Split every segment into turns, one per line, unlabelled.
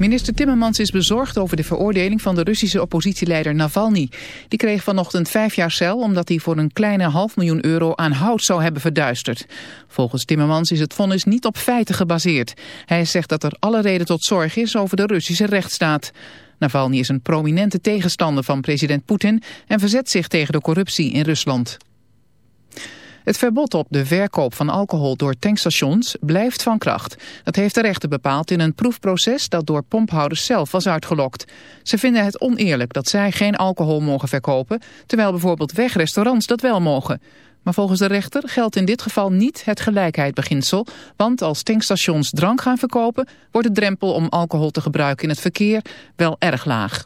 Minister Timmermans is bezorgd over de veroordeling van de Russische oppositieleider Navalny. Die kreeg vanochtend vijf jaar cel omdat hij voor een kleine half miljoen euro aan hout zou hebben verduisterd. Volgens Timmermans is het vonnis niet op feiten gebaseerd. Hij zegt dat er alle reden tot zorg is over de Russische rechtsstaat. Navalny is een prominente tegenstander van president Poetin en verzet zich tegen de corruptie in Rusland. Het verbod op de verkoop van alcohol door tankstations blijft van kracht. Dat heeft de rechter bepaald in een proefproces dat door pomphouders zelf was uitgelokt. Ze vinden het oneerlijk dat zij geen alcohol mogen verkopen, terwijl bijvoorbeeld wegrestaurants dat wel mogen. Maar volgens de rechter geldt in dit geval niet het gelijkheidbeginsel, want als tankstations drank gaan verkopen, wordt de drempel om alcohol te gebruiken in het verkeer wel erg laag.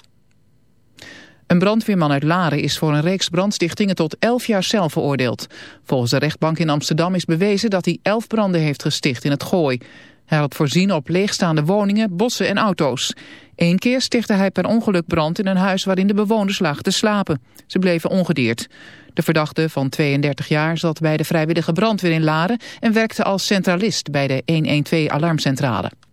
Een brandweerman uit Laren is voor een reeks brandstichtingen tot 11 jaar cel veroordeeld. Volgens de rechtbank in Amsterdam is bewezen dat hij 11 branden heeft gesticht in het gooi. Hij had voorzien op leegstaande woningen, bossen en auto's. Eén keer stichtte hij per ongeluk brand in een huis waarin de bewoners lagen te slapen. Ze bleven ongedeerd. De verdachte van 32 jaar zat bij de vrijwillige brandweer in Laren en werkte als centralist bij de 112-alarmcentrale.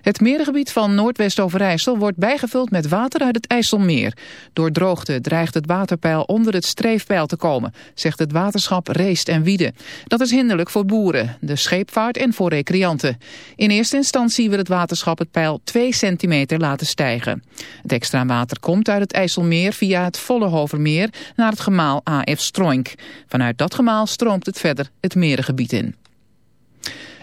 Het merengebied van Noordwest-Overijssel wordt bijgevuld met water uit het IJsselmeer. Door droogte dreigt het waterpeil onder het streefpeil te komen, zegt het waterschap Reest en Wiede. Dat is hinderlijk voor boeren, de scheepvaart en voor recreanten. In eerste instantie wil het waterschap het peil 2 centimeter laten stijgen. Het extra water komt uit het IJsselmeer via het Vollehovermeer naar het gemaal AF Stroink. Vanuit dat gemaal stroomt het verder het merengebied in.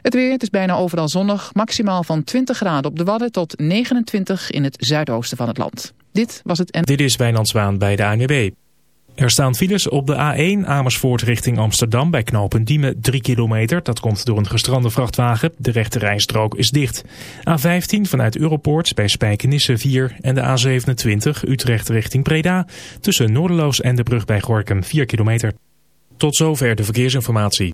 Het weer, is bijna overal zonnig. Maximaal van 20 graden op de Wadden tot 29 in het zuidoosten van het land. Dit was het...
Dit is Wijnand bij de ANWB. Er staan files op de A1 Amersfoort richting Amsterdam bij knopen Diemen 3 kilometer. Dat komt door een gestrande vrachtwagen. De rechte rijstrook is dicht. A15 vanuit Europoort bij Spijkenisse 4 en de A27 Utrecht richting Breda. Tussen Noorderloos en de brug bij Gorkum 4 kilometer. Tot zover de verkeersinformatie.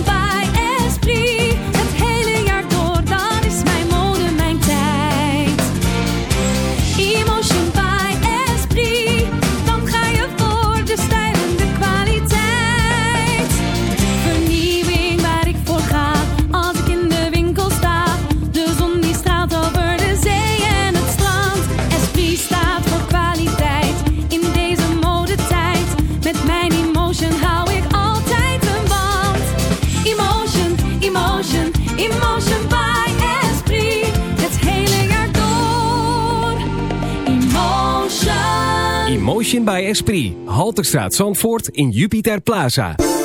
Emotion by Esprit.
Halterstraat Zandvoort in Jupiter Plaza.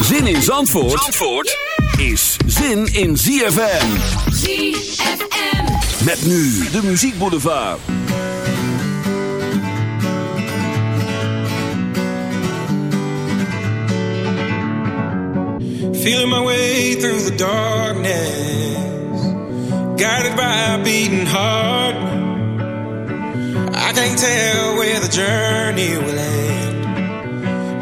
Zin in Zandvoort, Zandvoort is zin in ZFM.
ZFM.
Met nu de muziekboulevard.
Feeling my way through the darkness, guided by a beating heart. I can't tell where the journey will end,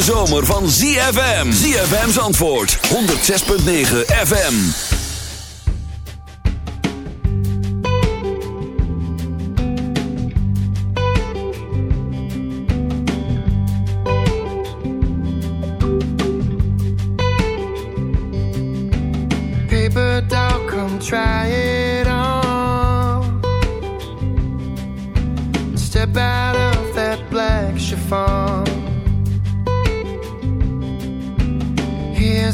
Hete zomer van ZFM. ZFM's antwoord 106.9 FM.
Paper doll, come try it on. Step out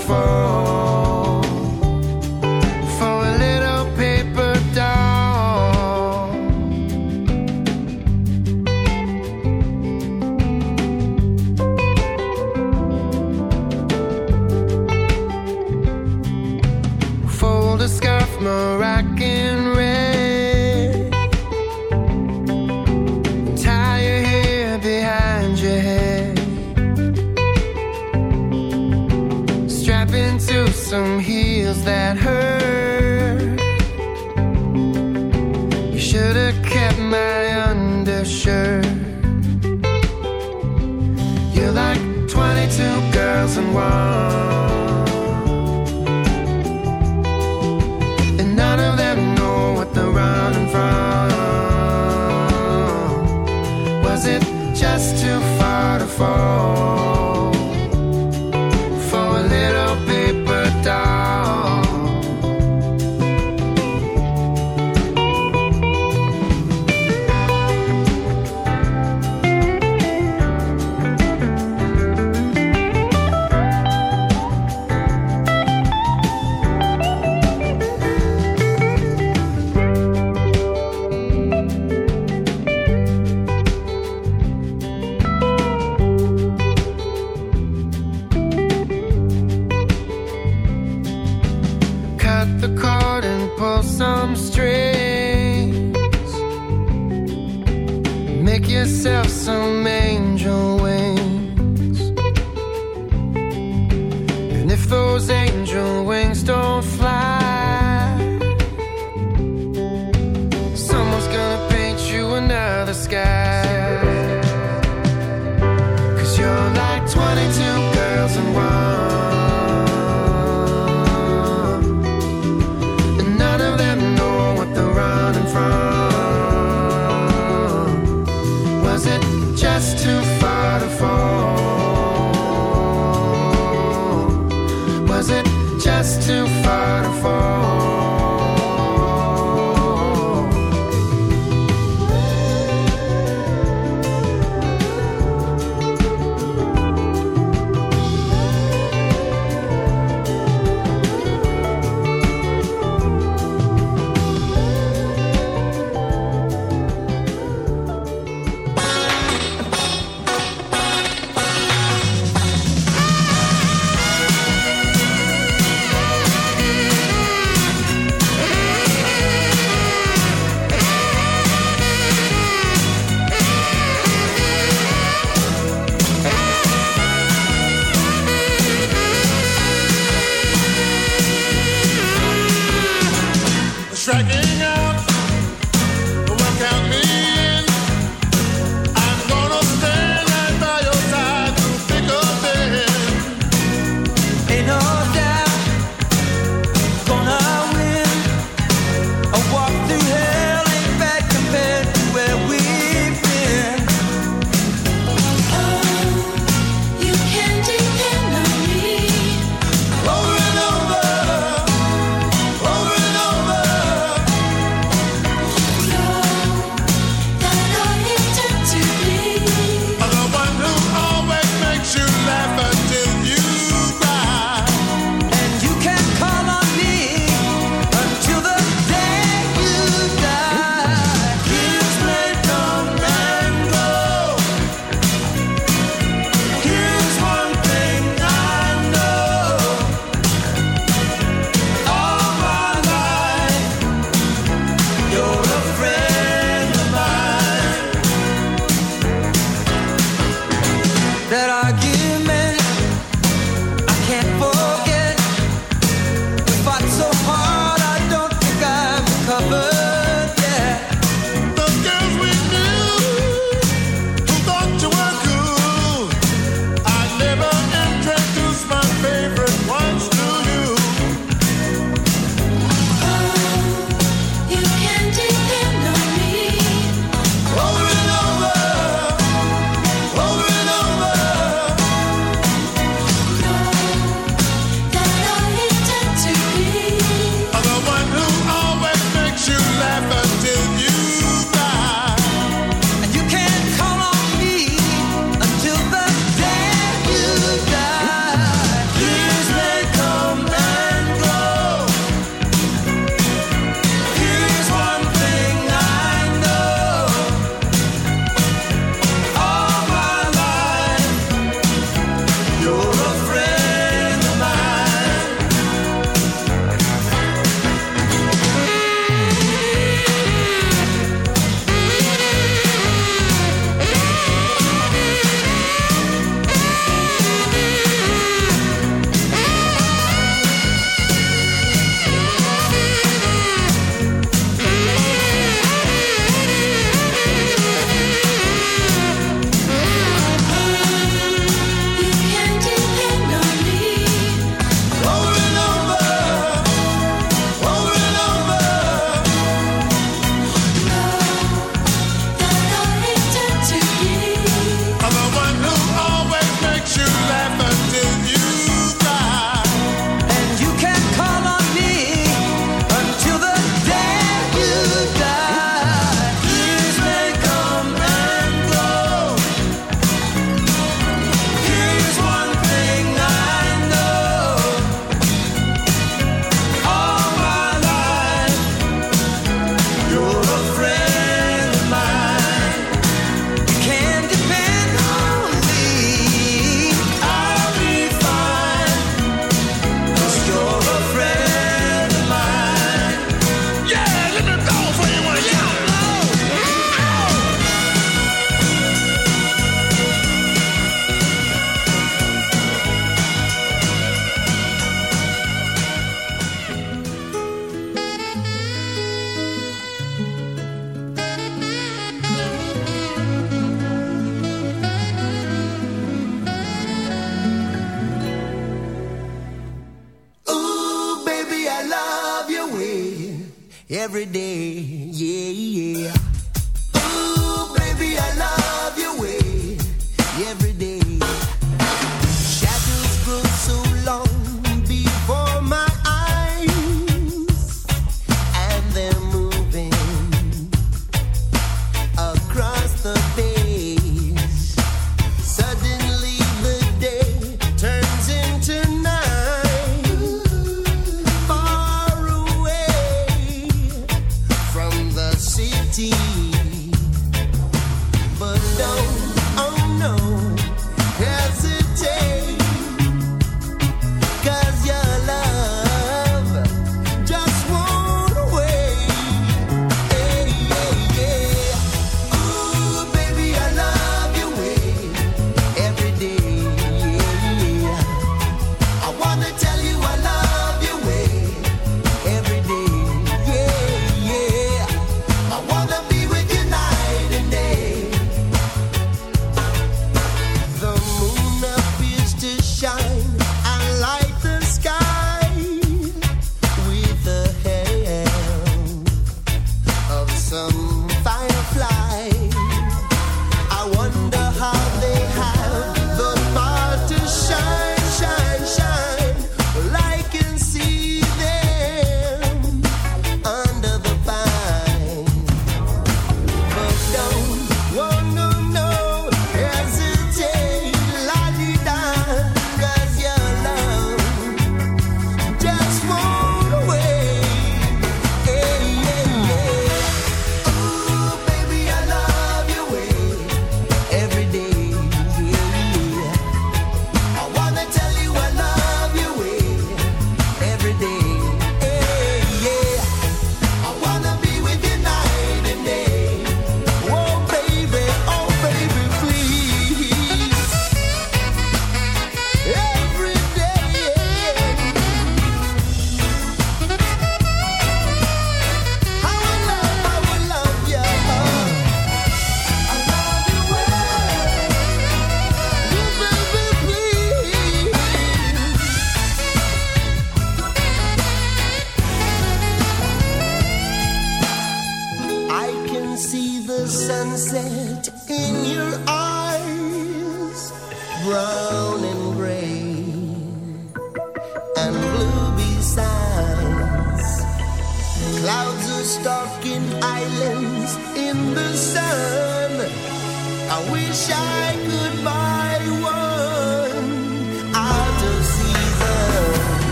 Far girls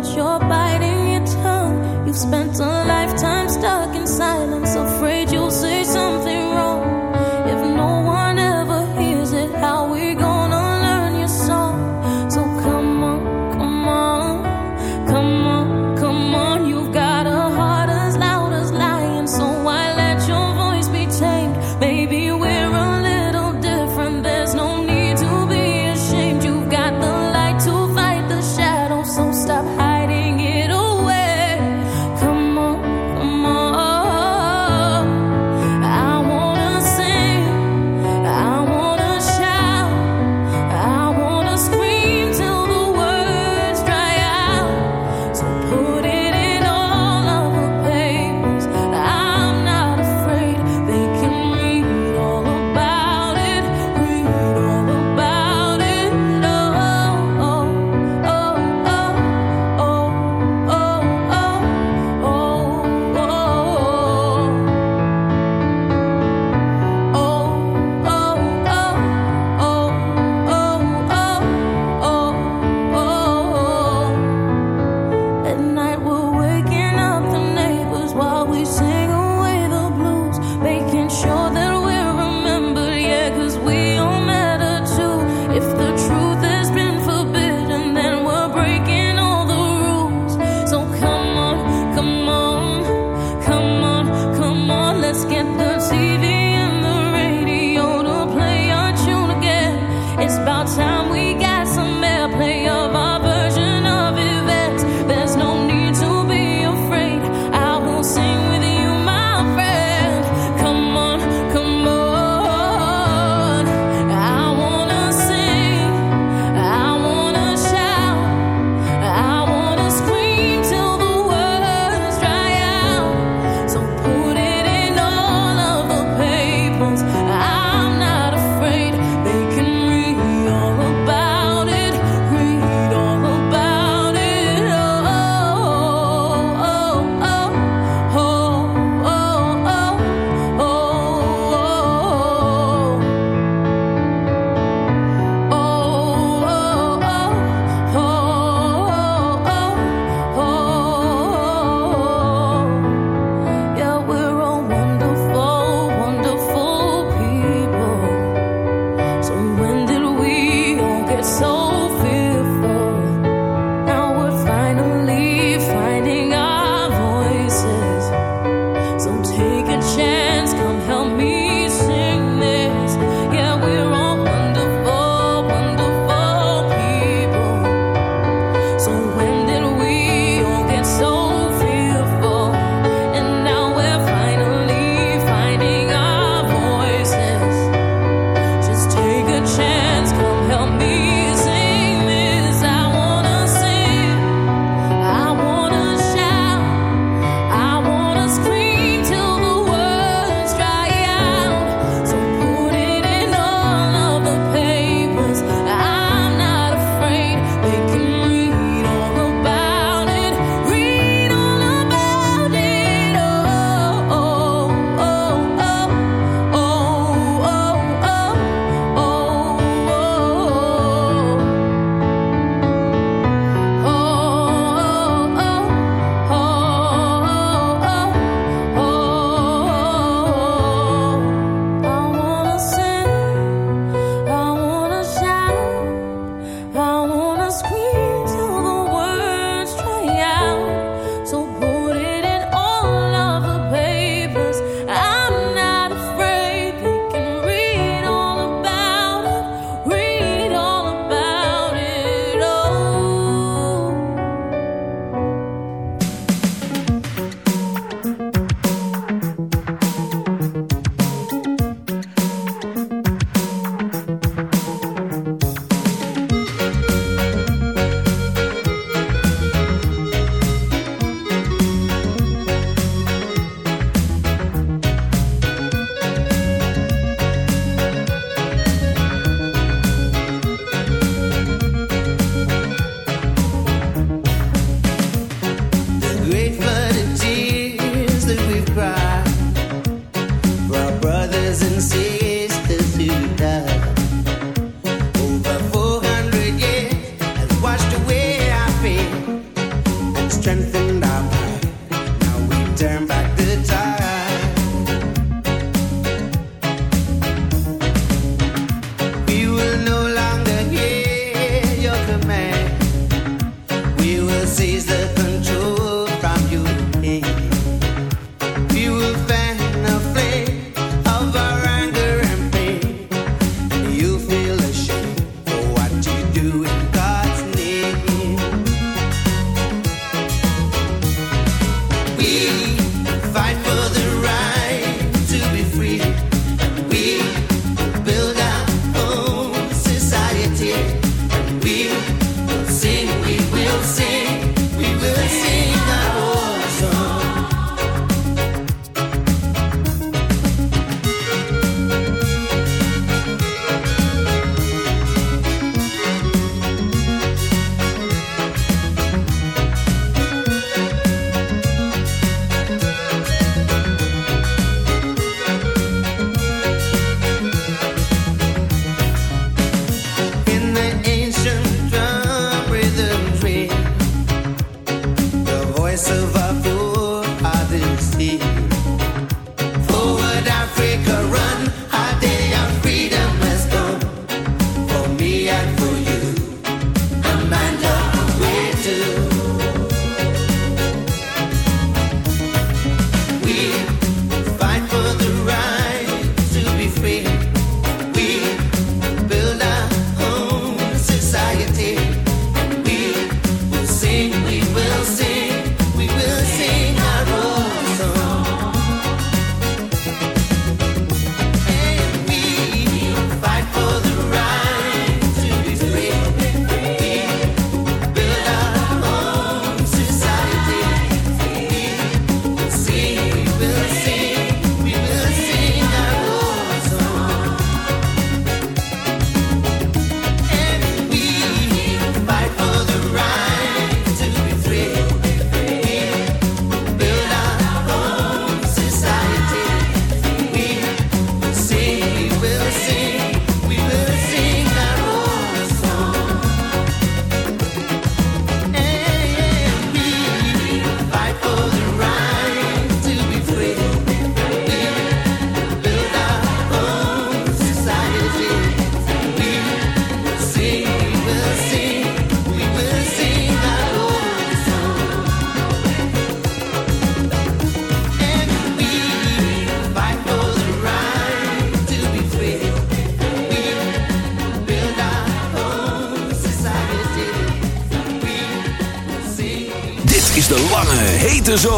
but you're biting your tongue. You've spent a lifetime stuck in silence, afraid you'll say something.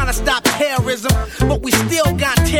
Trying to stop terrorism. But we still got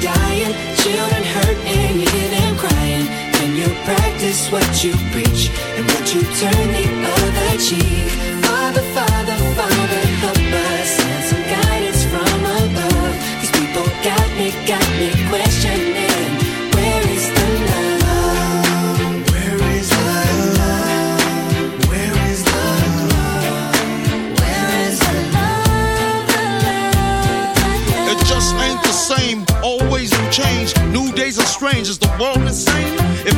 dying, children hurt and you hear them crying. When you practice what you preach and what you turn the other cheek. Father, Father, Father,
strange. Is the world insane? If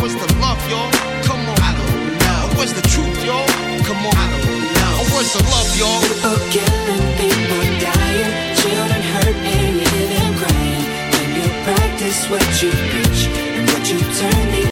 Where's the love, y'all? Come on. I don't know. Where's the truth, y'all? Come on. I don't know. Where's the love, y'all?
People killing, people dying, children hurt and you hear them crying. When you practice what you preach and what you turn the